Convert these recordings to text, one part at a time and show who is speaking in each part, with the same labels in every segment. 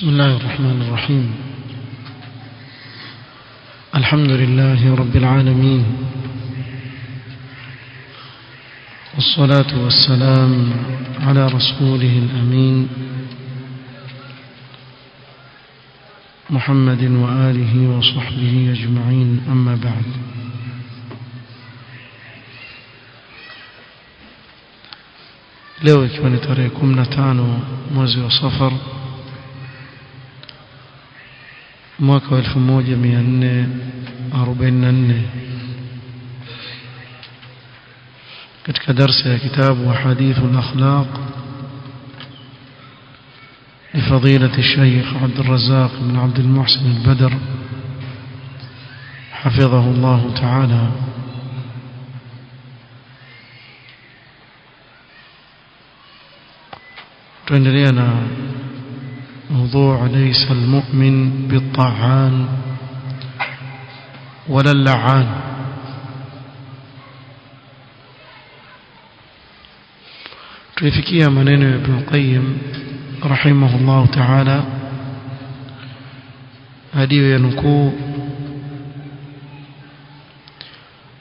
Speaker 1: بسم الله الرحمن الرحيم. الحمد لله رب العالمين. والصلاة والسلام على رسوله الأمين. محمد وآله وصحبه أجمعين. أما بعد. Leo ikiwa ni tarehe 15 mwezi wa mwaka wa 1444 katika darsa ya kitabu hadithu al-akhlaq لفضيلة الشيخ عبد الرزاق بن عبد المحسن البدر حفظه الله تعالى. تندلينا موضوع ليس المؤمن بالطعان ولا اللعان. تفكيه منين ابن القيم رحمه الله تعالى. هذه ينكو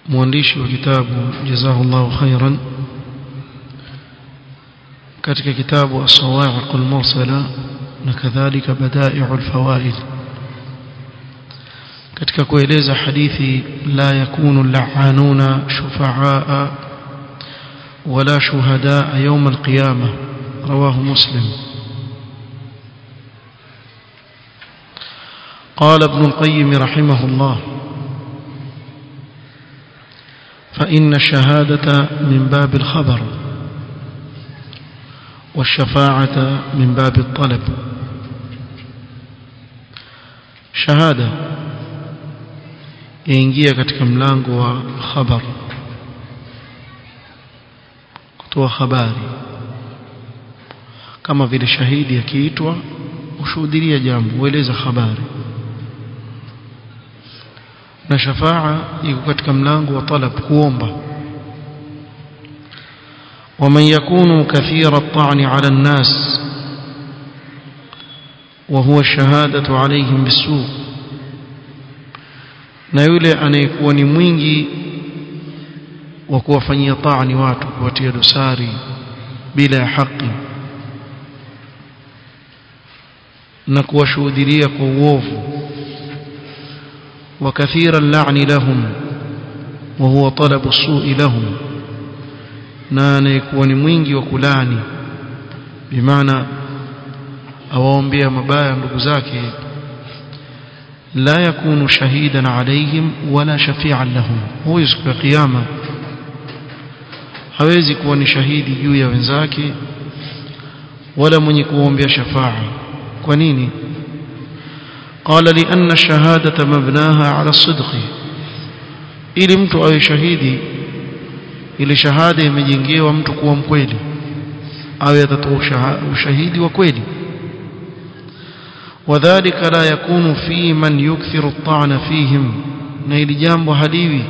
Speaker 1: مؤلف كتاب جزاه الله خيرا. كتابه كتاب الصواعق المرسلة. Kadhalika badai'u al-fawaid katika kueleza hadithi la yakunu la'anuna shufa'a wala shuhada يوم القيامه رواه مسلم قال ابن القيم رحمه الله فإن الشهادة من باب الخبر والشفاعة من باب الطلب شهادة yaingia katika mlango wa khabar kutoa habari kama vile shahidi akiitwa ushuhudia jambo ueleza habari na shafaa iko katika mlango wa talab kuomba ومن يكون كثير الطعن على الناس وهو الشهادة عليهم بالسوء. نيولي أن يكون مينجي وكوفني طعن واتك وتيد ساري بلا حق نكو شوذرية قووف وكثير اللعن لهم وهو طلب السوء لهم نان يكون مينجي وكلاني بمعنى awaombea mabaya ndugu zake la yakunu shahidan alaihim wala shafi'an lahum huyo siku ya kiyama hawezi kuwa ni shahidi juu ya wenzake wala mwenye kuombea shafaa kwa nini قال لأن الشهادة مبناها على الصدق ili mtu awe shahidi ile shahada imejengewa mtu kuwa mkweli awe atatoa ushahidi wa kweli wadhālika la yakunu fi man yukthiru at-ta'na fihim na ili jambo haliwi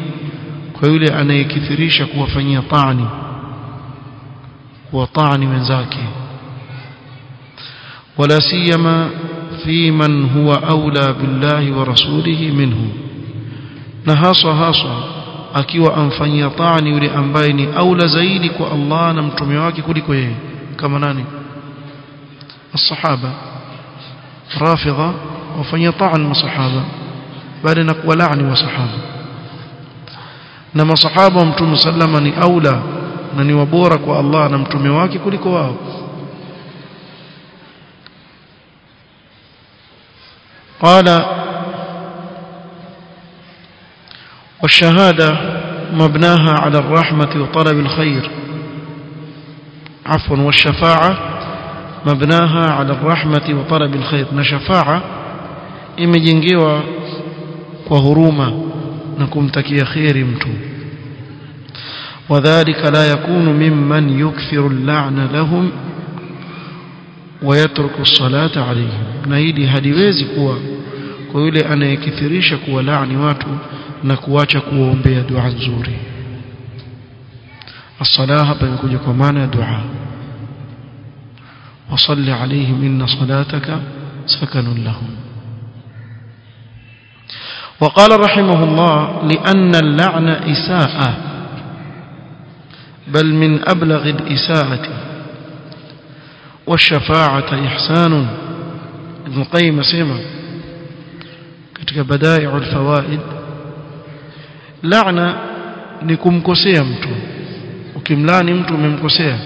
Speaker 1: kwa yule anayekithirisha kuwafanyia ta'ni kuwa ta'ni wenzake wala siyama في من هو أولى بالله ورسوله منه na haswa haswa akiwa amfanyia taani yule ambaye ni aula zaidi kwa Allah na mtume wake kuliko yeye kama nani الصحابه رافضة وفني طعن الصحابه بل نقولعن الصحابه انما صحابة متوم سلمى ني أولى ني وبورا مع الله ان متومي واكي كلكوا قال والشهادة مبناها على الرحمة وطلب الخير. عفوا والشفاعة مبناها على الرحمة وطلب الخير. نشفاعة إما جنجيوة وهرومة نكم تكي خير امتو وذلك لا يكون ممن يكثر اللعن لهم ويترك الصلاة عليهم. نايدي هدي ويزي كوا كويلي أنا يكثريش كوا لعن واتو نكواتش كوا بيا دعا زوري الصلاة بيكوجي كمان دعا وصل عليهم إن صلاتك سكن لهم. وقال رحمه الله لأن اللعن إساءة بل من أبلغ الإساءة. والشفاعة إحسان. ابن القيم سيما katika بدائع الفوائد. لعنة ni kumkosea mtu ukimlani mtu umemkosea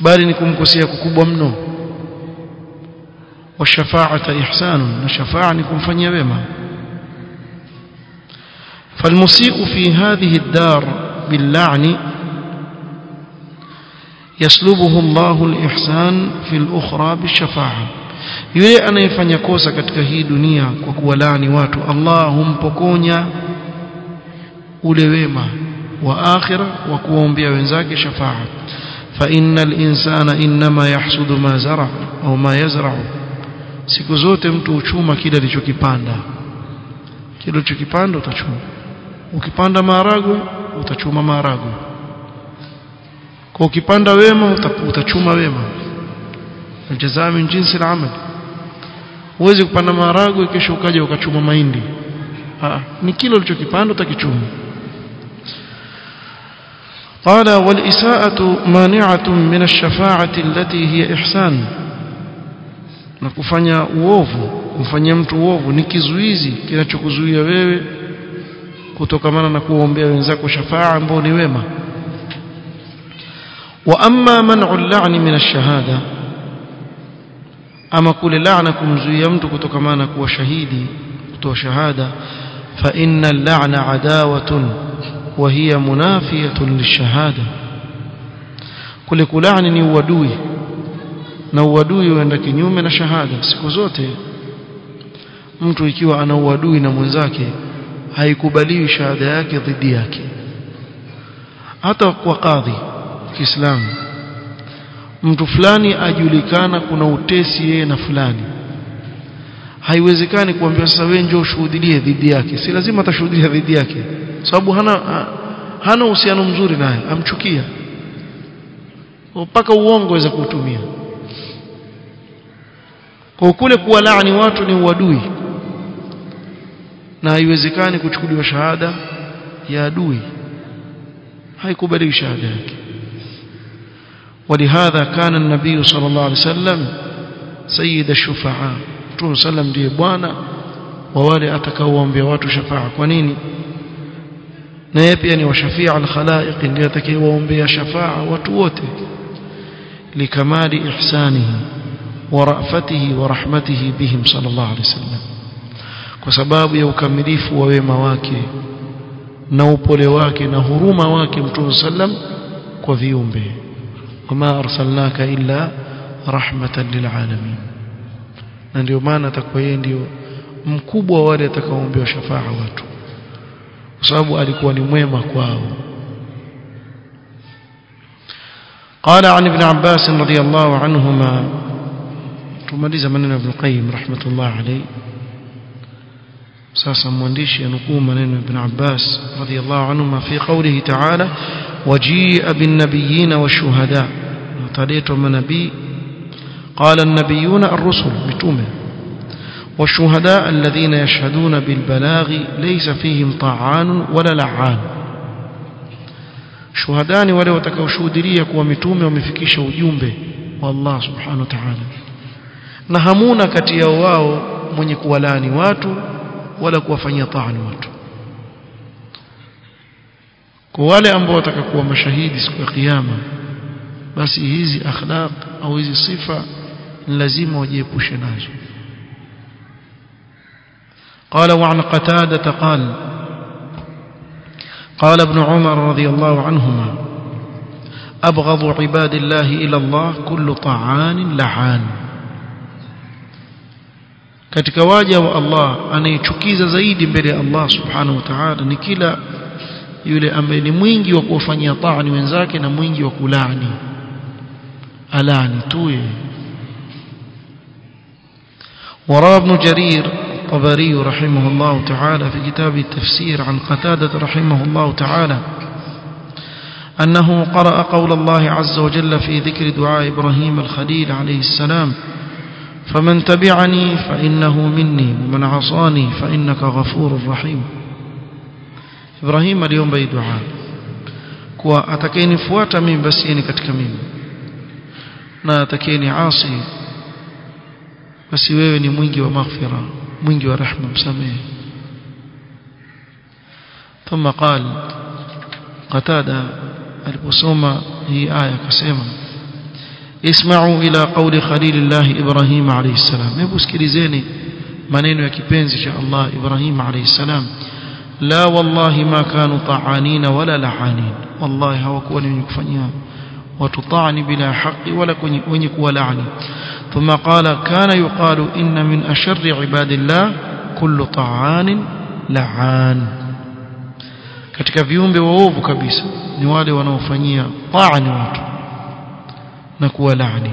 Speaker 1: bali ni kumkosea kukubwa mno washafaata ihsanu na shafaa ni kumfanyia wema فالمسيء في هذه الدار باللعن يسلبه الله الإحسان في الأخرى بالشفاعة yule anayefanya kosa katika hii dunia kwa kuwalani watu Allah humpokonya ule wema wa akhira wa kuwaombea wenzake shafaa innal insana inma yahsudu ma zara au ma yazra'u siku zote mtu uchuma kile alichokipanda. Kile ulichokipanda utachuma. Ukipanda maharagwe utachuma maharagwe. Kwa ukipanda wema utachuma wema. Aljazaa min jinsi al-amal. Kupanda maharagwe kisha ukaja ukachuma mahindi. Ah ni kile ulichokipanda utakichuma قال والإساءة مانعة من الشفاعة التي هي إحسان. نكفني ووف مفني مت ووف نكزويزي كنا تشكزوي يبي كتوكمان نكوهم بيرنزاكو شفاعة بوني ويما وأما منع اللعن من الشهادة أما كل لعنكم زيمت كتوكمان كو شهيدي كتو شهادة فإن اللعن عداوة wa منافية للشهادة كل kulani ni uadui na uadui huenda kinyume na shahada. Siku zote mtu ikiwa ana uadui na mwenzake haikubaliwi shahada yake dhidi yake. Hata kwa kadhi Kiislamu mtu fulani ajulikana kuna utesi yeye na fulani haiwezekani kuambia sasa wewe njoo ushuhudie dhidi yake si lazima atashuhudia dhidi yake sababu hana hana uhusiano mzuri naye amchukia mpaka uongo waweza kuutumia kwa kule kuwalaani watu ni uadui na haiwezekani kuchukuliwa shahada ya adui haikubaliwi shahada yake ولهذا كان النبي صلى الله عليه وسلم سيد الشفعاء Mtume sallam ndiye bwana wa wale atakaowaambia watu shafaa kwa nini na yeye pia ni washafia al-khalaiq ndiye atakayewaombea shafaa watu wote likamali ihsanihi wa rafatihi wa rahmatihi bihim sallallahu alaihi wasallam kwa sababu ya ukamilifu wa wema wake na upole wake na huruma wake Mtume sallam kwa viumbe wama arsalnaka illa rahmatan lilalamin na ndio maana atakuwa yeye ndio mkubwa wale atakaoombea shafaa watu. Kwa sababu alikuwa ni mwema kwao. قال عن ابن عباس رضي الله عنهما ثم دي زمان ابن القيم رحمة الله عليه ساسا مونديش ينقوم من ابن عباس رضي الله عنهما في قوله تعالى وجيء بالنبيين والشهداء وطريت من نبي قال النبيون الرسل بتومه والشهداء الذين يشهدون بالبلاغ ليس فيهم طعان ولا لعان. شهداء ولو تكوشودريك ومتومي ومفكيش ويومبي والله سبحانه وتعالى. نهمون كتيا واو من يكوالان واتو ولا كوفن يطعن واتو. كوالي أمبو كوما شهيد سكوى قيامة. بس هيزي أخلاق أو هيزي صفة lazima wajiepushe nazo قال وعن قتادة قال قال ابن عمر رضي الله عنهما أبغض عباد الله إلى الله كل طعان لعان katika waja wa Allah anayechukiza zaidi mbele ya Allah subhanahu wa ta'ala ni kila yule ambaye ni mwingi wa kuwafanyia taani wenzake na mwingi wa kulani alani tuye وروى ابن جرير الطبري رحمه الله تعالى في كتاب التفسير عن قتادة رحمه الله تعالى أنه قرأ قول الله عز وجل في ذكر دعاء إبراهيم الخليل عليه السلام فمن تبعني فإنه مني ومن عصاني فإنك غفور رحيم. إبراهيم اليوم بي دعاء؟ Kuwa atakayenifuata mimi basi ni katika mimi. Basi wewe ni mwingi wa maghfira mwingi wa ثم قال قتادة aliposoma hii aya akasema isma'u ila qawli khalilillah ibrahim alayhi salam hebu sikilizeni maneno ya kipenzi cha Allah Ibrahim alayhi salam la wallahi ma kanu ta'anina wala la'anin wallahi hawakuwa ni kufanyia watu ta'ani bila haki wala wenye kuwa laani ثم قال كان يقال إن من أشر عباد الله كل طعان لعان katika viumbe waovu kabisa ni wale wanaofanyia taani watu na kuwa laani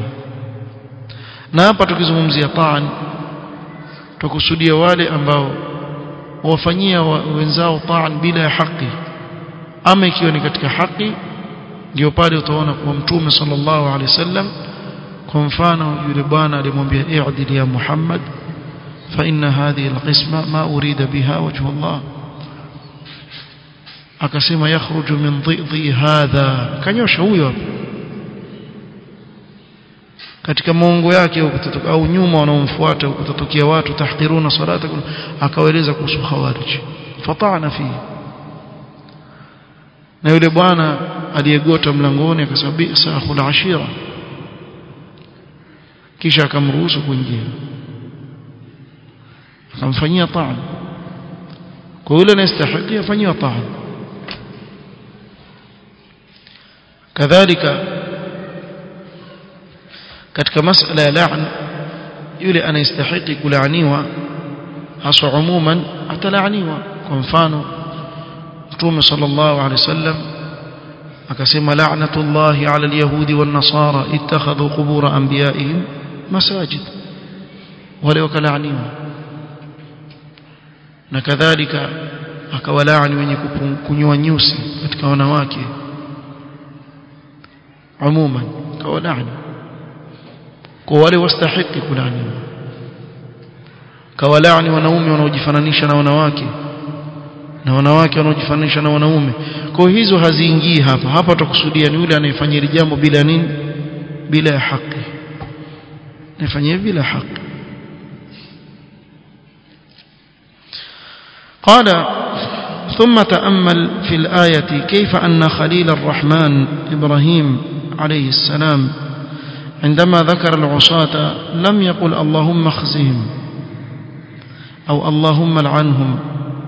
Speaker 1: na hapa tukizungumzia taan tukusudia wale ambao wafanyia wenzao taan bila ya haki ama ikiwa ni katika haki ndio pale utaona kwa mtume sallallahu alaihi wasallam kwa mfano yule bwana alimwambia i'dil ya Muhammad fa inna hadhihi alqisma ma urida biha wajhu Allah akasema yakhruju min dhidhi hadha kanyosha huyo hapo katika maongo yake ukitotoka au nyuma wanaomfuata ukitotokea watu tahqiruna salatakum akawaeleza kuhusu khawarij fatana fi na yule bwana aliyegota mlangoni akasema bisa akhul ashira kisha akamruhusu kuingia akamfanyia taan kwa yule anastahili afanyia taan kadhalika katika masala ya la'n yule anayestahili kulaaniwa haswa umuman atalaaniwa kwa mfano mtume sallallahu alaihi wasallam akasema la'natullahi 'ala al-yahudi wan-nasara ittakhadhu qubur anbiya'ihim masajid wale wakalaaniwa na kadhalika akawalaani wenye kunyoa nyusi katika wanawake. Umuman kawalaani kwa wale wastahiki kulaaniwa kawalaani wanaume wanaojifananisha na wanawake na wanawake wanaojifananisha na wanaume. Kwa hizo haziingii hapa. Hapa tutakusudia ni yule anayefanya jambo bila nini? Bila ya haki نفعل بلا حق. قال ثم تأمل في الآية كيف أن خليل الرحمن إبراهيم عليه السلام عندما ذكر العصاة لم يقل اللهم اخزهم أو اللهم العنهم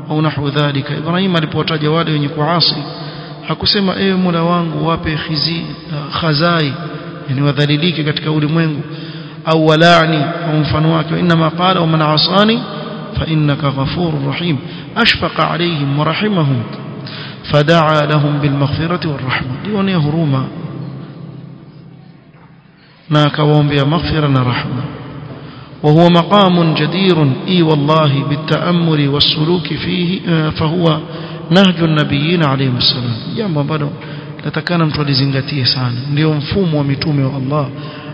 Speaker 1: أو نحو ذلك. إبراهيم اللي لبوتا جوالي ونك عاصي حكسما أي ملوانغ وابي خزي خزاي يعني وذلليك قد كولي منغ أو ولعني أو انفنواك وإنما قال ومن عصاني فإنك غفور رحيم. أشفق عليهم ورحمهم فدعا لهم بالمغفرة والرحمة. ديوني هروما ناك ومبيا مغفرة رحمة. وهو مقام جدير إي والله بالتأمر والسلوك فيه آه، فهو نهج النبيين عليه السلام. يا مبادو لتكنا متولي زنغتيه سان ليوم فوم ومتومي والله الله.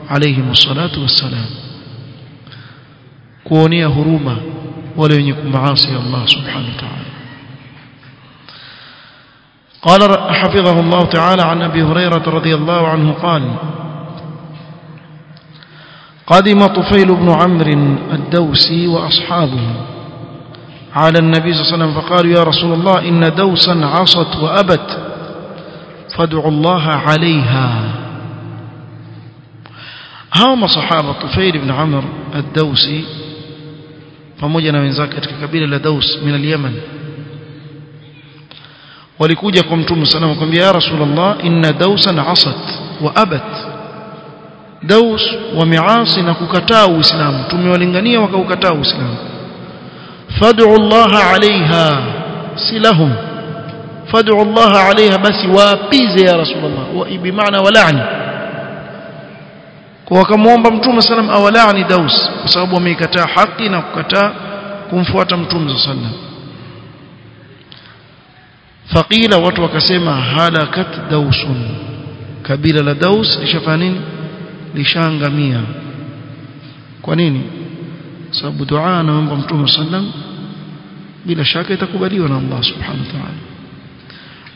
Speaker 1: Alayhi wassalatu wassalam kuonea huruma wale wenye Allah subhanahu wa ta'ala قال حفظه الله تعالى عن أبي هريرة رضي الله عنه قال قدم طفيل بن عمرو الدوسي وأصحابه على النبي صلى الله عليه وسلم فقالوا يا رسول الله إن دوسا عصت وأبت فادعوا الله عليها. هاوما صحابة طفيل بن عمر الدوسي فموجنا من ذاك كبير لدوس من اليمن ولكوجة قمتم السلام عليكم يا رسول الله إن دوسا عصت وأبت دوس ومعاصي نكوكتاو إسلام تمي ولنغنية وكوكتاو إسلام فادعوا الله عليها سلهم فادعوا الله عليها بس وابيز يا رسول الله بمعنى ولعني kwa wakamwomba mtume sallam awalani Daus kwa sababu wameikataa haki na kukataa kumfuata mtume sallam faqila watu wakasema halakat dausun kabila la Daus lishafanya nini lishaangamia kwa nini sababu dua anaomba mtume sallam bila shaka itakubaliwa na Allah subhanahu wa ta'ala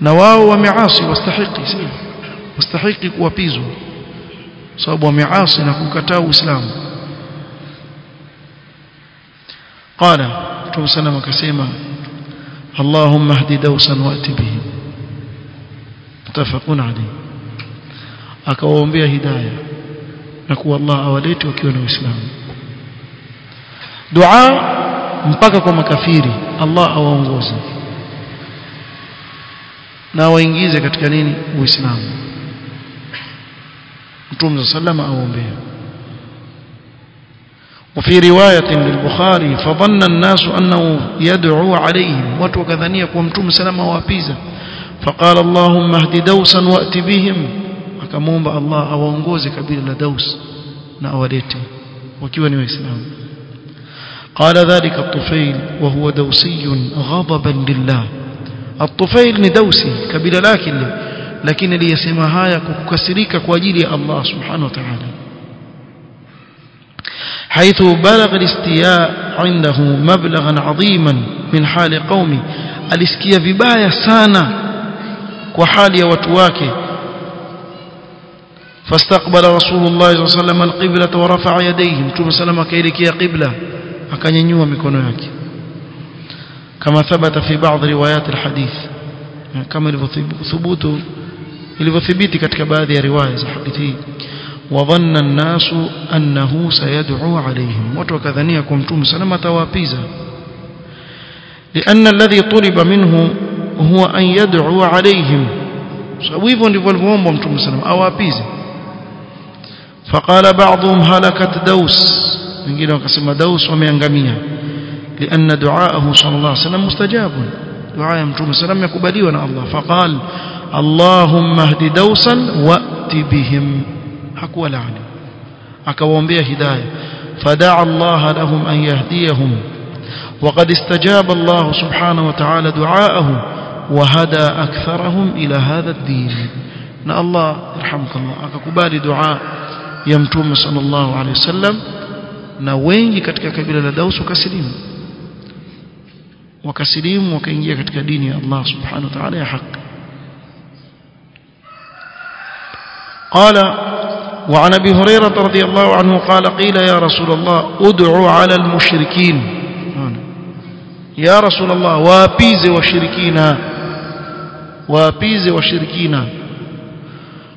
Speaker 1: na wao wameasi wastahiki sio wastahiki kuwapizwa sababu wameasi na kukataa Uislamu. Qala Mtume sana akasema Allahumma hdi dausan waati bihi. Mutafaqun alayhi. Akawaombea hidayah na kuwa Allah awalete wakiwa na Uislamu. Dua mpaka kwa makafiri Allah awaongoze. Na waingize katika nini? Uislamu. Mtume sallama awaombea وفي رواية للبخاري فظن الناس أنه يدعو عليهم. وتوكذنية ومتوم سلام وابيزا فقال اللهم اهد دوسا وأت بهم. Kabila la Daus na awalete. Wakiwa ni waislamu. قال ذلك الطفيل وهو دوسي غضبا لله الطفيل dausi kabila lake لكن aliyesema haya هاي kwa ajili ya Allah subhanahu wa ta'ala. حيث بلغ الاستياء عنده مبلغا عظيما من حال قومي الاسكيا فيبايا سانا وحالي وتواكي فاستقبل رسول الله صلى الله عليه وسلم القبلة ورفع يديه ثم سلم كيلك يا قبلة أكن ينيو مكونك كما ثبت في بعض روايات الحديث كما ثبوت ilivyothibiti katika baadhi ya riwaya za hadithi hii wadhanna an-nasu annahu sayad'u alayhim watu wakadhania kwa mtume salama tawapiza لأن الذي طلب منه هو أن يدعو عليهم sababu hivyo ndivyo alivyoomba mtume sallam awapize فقال بعضهم هلكت دوس wengine wakasema daus wameangamia لأن دعاءه صلى الله عليه وسلم مستجاب دعاء متوم سلام يقبليwa na Allah فقال اللهم اهد دوسا وات بهم hakuwa laani akawaombea hidayah فدعا الله لهم أن يهديهم وقد استجاب الله سبحانه وتعالى دعاءه وهدى أكثرهم إلى هذا الدين na Allah yarhamka Allah akakubali dua ya mtume sallallahu alaihi wasallam na wengi katika kabila la Daus wakasilimu wakasilimu wakaingia katika dini ya Allah subhanahu wa ta'ala ya haki قال وعن أبي هريرة رضي الله عنه قال قيل يا رسول الله ادعوا على المشركين. يا رسول الله وابيز وشركينا وابيز وشركينا.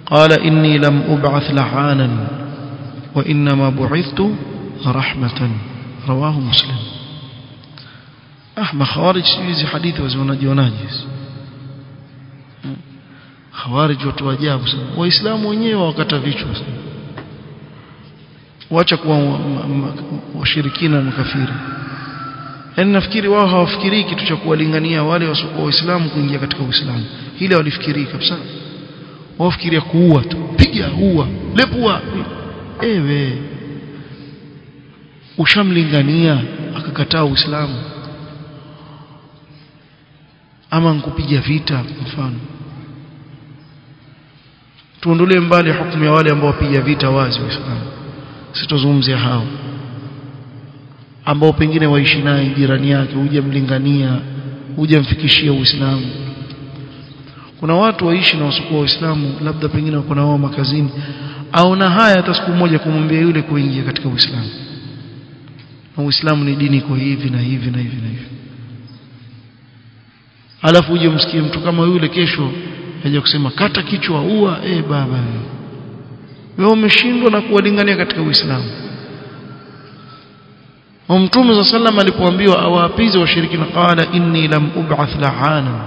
Speaker 1: قال إني لم أبعث لعانا وإنما بعثت رحمة. رواه مسلم. أحمى خوارج hizi hadithi wazionajionaje khawarij watu wa ajabu sana. Waislamu wenyewe wakata vichwa wacha kuwa washirikina na makafiri. Yani nafikiri wao hawafikirii kitu cha kuwalingania wale wasiokuwa waislamu kuingia katika uislamu. Ile walifikirii kabisa. Wafikiria kuua tu. Piga huwa lepua ewe. Ushamlingania akakataa uislamu. Ama nkupiga vita mfano tuondolee mbali hukumu ya wale ambao wapiga vita wazi waislamu sitozungumzia hao. Ambao pengine waishi naye jirani yake uje mlingania uje mfikishie uislamu. Kuna watu waishi na wasiokuwa waislamu labda pengine wako na wao makazini. Au na haya hata siku moja kumwambia yule kuingia katika uislamu. Na uislamu ni dini kwa hivi na hivi na hivi na hivi. Alafu uje msikie mtu kama yule kesho aje kusema kata kichwa ua eh baba wewe umeshindwa na kuwalingania katika uislamu Mtume za sallam alipoambiwa awaapize washirikina qala inni lam ub'ath la'ana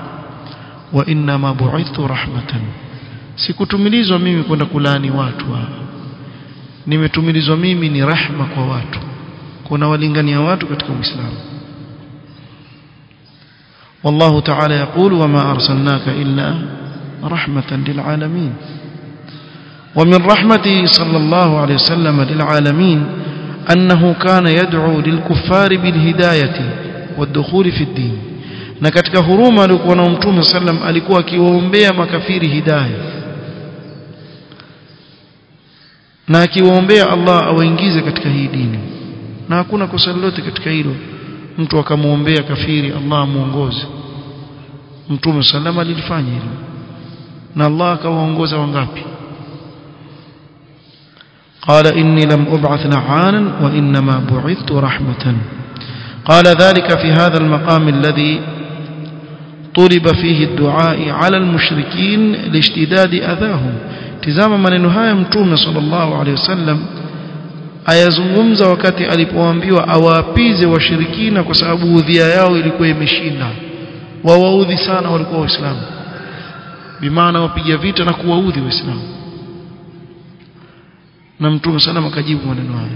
Speaker 1: wa inna ma bu'ithtu rahmatan sikutumilizwa mimi kwenda kulaani watu nimetumilizwa mimi ni rahma kwa watu kuna walingania watu katika uislamu والله تعالى يقول وما أرسلناك إلا رحمة للعالمين ومن رحمته صلى الله عليه وسلم للعالمين أنه كان يدعو للكفار بالهداية والدخول في الدين na katika huruma alikuwa na mtume sallam alikuwa akiwaombea makafiri hidayah na akiwaombea Allah awaingize katika hii dini na hakuna kosa lolote katika hilo mtu akamwombea kafiri Allah amuongoze mtume salama alilifanya hilo na Allah akawaongoza wangapi? Qala inni lam ub'ath na'anan wa innama bu'ithtu rahmatan. Qala dhalika fi hadha al-maqam طلب فيه الدعاء على المشركين لاشتداد أذاهم تزاما من هاي متونة صلى الله عليه وسلم أيزم غمزة وكاتي ألي بوانبي وشركينا وشركين كسابو ذياياو لكوي مشينا وووذي سانا ولكوي إسلام bimaana wapiga vita na kuwaudhi waislamu na mtume sallam akajibu maneno haya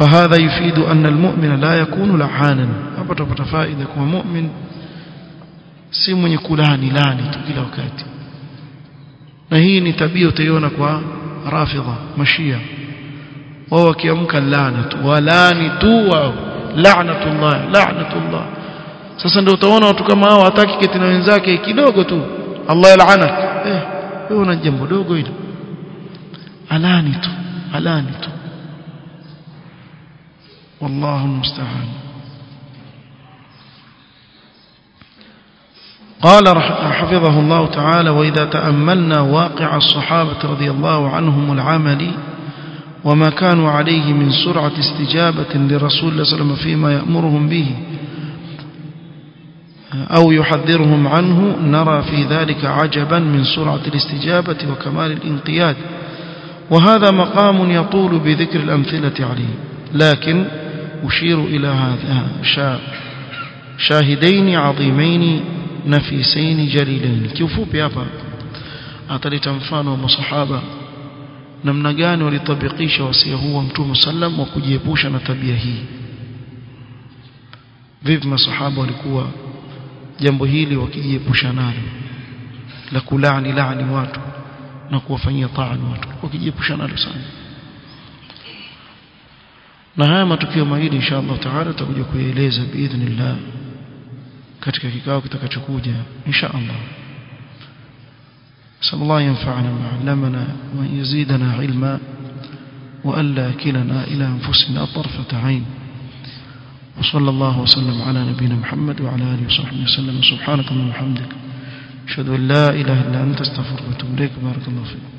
Speaker 1: فهذا يفيد أن المؤمن لا يكون لعانا hapa tupata faida kwa mu'min si mwenye kulani lani tu kila wakati na hii ni tabia utaiona kwa rafidha mashia wao wakiamka laana tu walani tu wao la'natullah la'natullah sasa ndio utaona watu kama hao hataki keti na wenzake kidogo tu. Allah yal'anak. Eh wewe una jambo dogo hilo. Alani tu alani tu. والله المستعان قال حفظه الله تعالى وإذا تأملنا واقع الصحابة رضي الله عنهم العمل وما كانوا عليه من سرعة استجابة لرسول الله صلى الله عليه وسلم فيما يأمرهم به أو يحذرهم عنه نرى في ذلك عجبا من سرعة الاستجابة وكمال الانقياد. وهذا مقام يطول بذكر الأمثلة عليه. لكن أشير إلى هذا شاهدين عظيمين نفيسين جليلين. كيفو بيابا. أعطالي تنفان ومصحابة نمنقان ولطبقيش وصيه ومتوم سلم وكجيبوش نتبيهي فيفما صحابة لكوا jambo hili wakijiepusha nalo la kulaani laani watu na kuwafanyia taani watu wakijiepusha nalo sana na haya matukio mawili insha Allah taala tutakuja kuyaeleza biidhnillah katika kikao kitakachokuja insha Allah صلى الله ينفعنا ما علمنا وأن يزيدنا علما وألا كلنا إلى أنفسنا طرفة عين وصلى الله وسلم على نبينا محمد وعلى آله وصحبه وسلم. سبحانك اللهم وبحمدك. أشهد أن لا إله إلا أنت أستغفرك وأتوب إليك. بارك الله فيك.